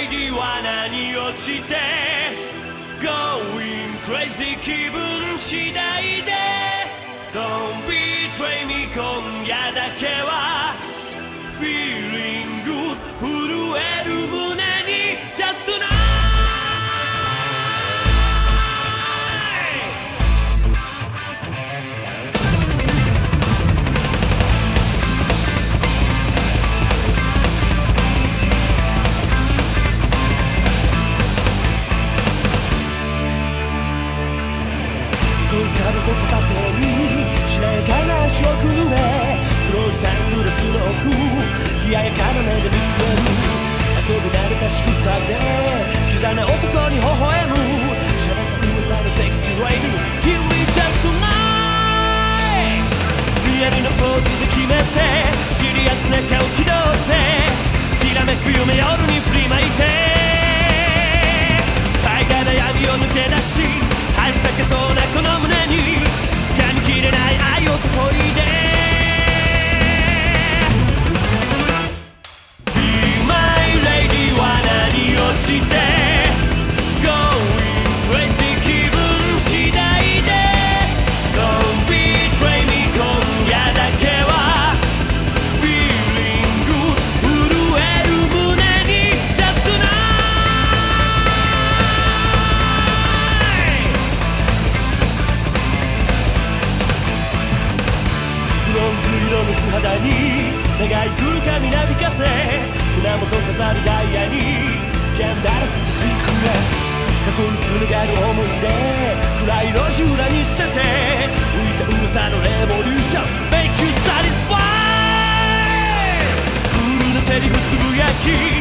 レディは何落ちて Going crazy 気分次第で Don't betray me 今夜だけはサングラスの奥冷ややかな目で見つめる遊び慣れた仕草で刻な男に微笑むしゃべった噂のセクシーレディ Give me just tonight リアルなポーズで決めてシリアスな顔気取ってきらめく夢夜に振りまいてロント色の素肌に願い来るかみなびかせ胸元飾るダイヤにスキャンダルススリークレ過去につながる思い出暗い路地裏に捨てて浮いた噂のレボリューション Make you satisfied クールなセリフつぶやき